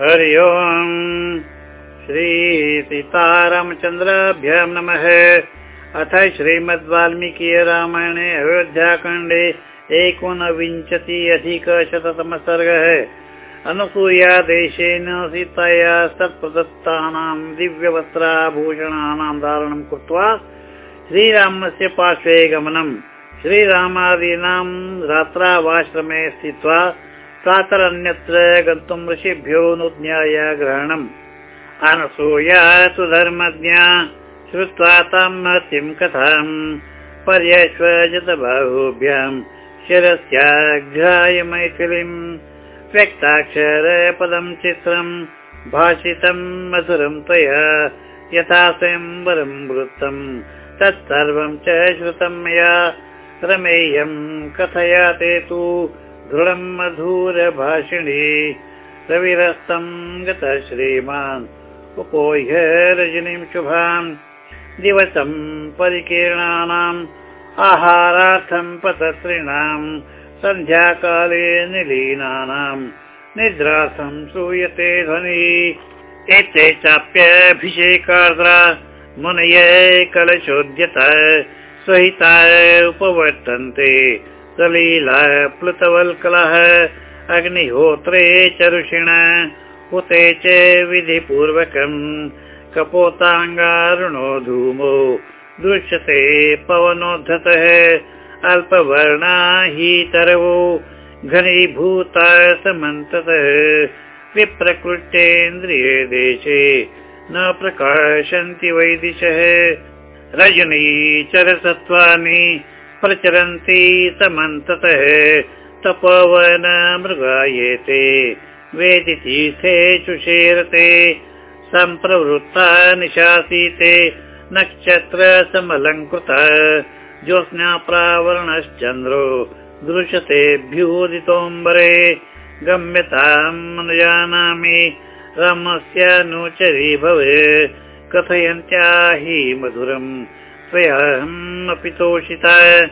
हरि ओम्। श्रीसीतारामचन्द्राभ्यां नमः। अथ श्रीमद्वाल्मीकि रामायणे अयोध्याखण्डे एकोनविंशति अधिकशततमः सर्गः। अनुसूया देशेन सीताया सत्प्रदत्तानां दिव्यवस्त्राभूषणानां धारणं कृत्वा श्रीरामस्य पार्श्वे गमनम् श्रीरामादीनां रात्रावाश्रमे स्थित्वा प्रातरन्यत्र गन्तुं ऋषिभ्यो नुज्ञाय ग्रहणम्। अनसूया सुधर्मज्ञा श्रुत्वा तां महतीं कथाम्। पर्यश्वजत बाहुभ्यां शिरस्याघ्राय मैथिलीम्। व्यक्ताक्षरपदं चित्रं भाषितं मधुरं त्वया यथा स्वयंवरं वृत्तं तत्सर्वं च श्रुतं मया रमेयं कथया ते तु दृढं मधुरभाषिणी रविरस्तं गत श्रीमान् उपोह्य रजनीं शुभान् दिवसं परिकीर्णानाम् आहारार्थं पतत्रिणां सन्ध्याकाले निलीनानां निद्रार्थं श्रूयते ध्वनिः। एते चाप्यभिषेकार्द्रा मुनये कलशोद्यत स्वहिता उपवर्तन्ते सलीला प्लुतवल्कलः अग्निहोत्रे च ऋषिण हुते च विधिपूर्वकम् कपोताङ्गारुणो धूमो दृश्यते पवनोद्धतः अल्पवर्णा हि तरवो घनीभूता समन्ततः विप्रकृष्टेन्द्रिये देशे न प्रकाशन्ति वैदिशः रजनी चरसत्त्वानि प्रचरन्ति समन्ततः। तपोवन मृगायेते वेदितीर्थे चुषेरते सम्प्रवृत्ता निशासीते नक्षत्र समलङ्कृत। ज्योत्स्नाप्रावरणश्चन्द्रो दृश्यतेभ्योदितोऽम्बरे गम्यताम् न जानामि रामस्यानुचरी भवे कथयन्त्या हि मधुरम् त्वयाहम् अपि तोषिता।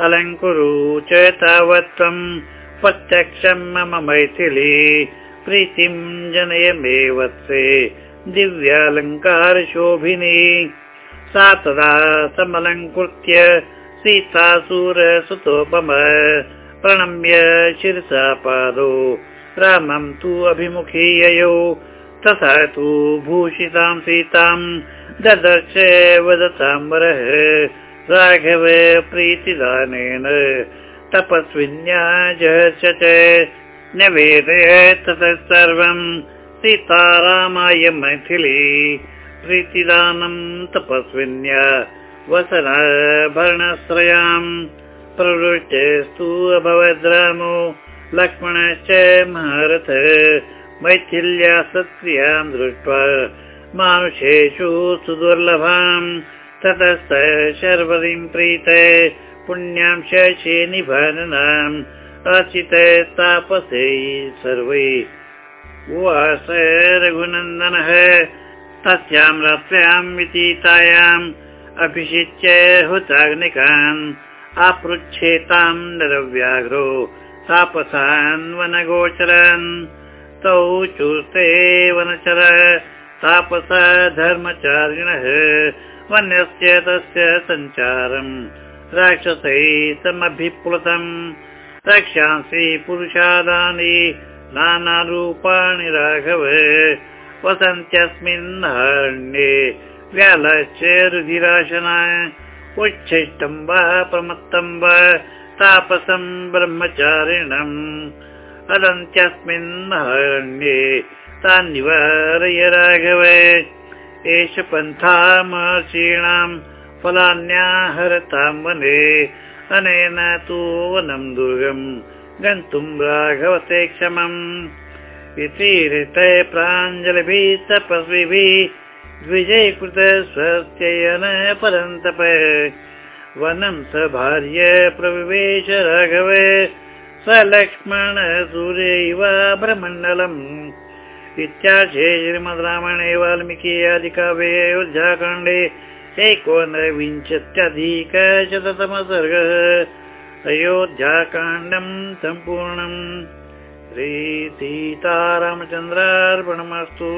अलङ्कुरु च तावत् त्वम् प्रत्यक्षम् मम मैथिली। प्रीतिं जनय मे वत्से दिव्यालङ्कारशोभिनी। सा तदा समलङ्कृत्य सीतासुरसुतोपम। प्रणम्य शिरसा पादो। रामं तु अभिमुखीययो तथा तु भूषितां सीतां ददर्श वदताम्बरः राघव प्रीतिदानेन तपस्विन्या जहर्ष च न्यवेदय ततः सर्वम् सीतारामाय मैथिली प्रीतिदानं तपस्विन्या वसनभरणश्रयाम् प्रवृष्टस्तु अभवद् रामो लक्ष्मणश्च महारथ मैथिल्या सत्क्रियां दृष्ट्वा मानुषेषु सुदुर्लभाम्। ततस्त शर्वरीं प्रीत पुण्यां शशे निभरणाम्। अचित तापसे सर्वै। उवास रघुनन्दनः तस्यां रात्र्यां वितीतायाम् अभिषिच्य हुताग्निकान् आपृच्छेतां नरव्याघ्रो तापसान् वनगोचरन् तौ चूस्ते वनचर तापस धर्मचारिणः वन्यस्य तस्य सञ्चारम् राक्षसै समभिप्लुतम् रक्षांसि पुरुषादानि नानारूपाणि राघव वसन्त्यस्मिन् हरण्ये व्यालश्च रुधिराशना उच्छिष्टम् वा तापसम् ब्रह्मचारिणम् अदन्त्यस्मिन् तान्निवारय राघव एष पन्था महर्षीणाम् फलान्याहरतां वने। अनेन तु वनं दुर्गम् गन्तुं राघवते क्षमम्। इति प्राञ्जलिभिः तपस्विभिः द्विजयकृत स्वस्त्ययन परन्तप। वनं स भार्य प्रविवेश राघव स लक्ष्मण सूर्यैव भ्रमण्डलम् इत्याशे श्रीमद् रामायणे वाल्मीकि आदिकाव्ये अयोध्याकाण्डे एकोनविंशत्यधिकशततमः सर्गः अयोध्याकाण्डम् सम्पूर्णम् श्री सीतारामचन्द्रार्पणमस्तु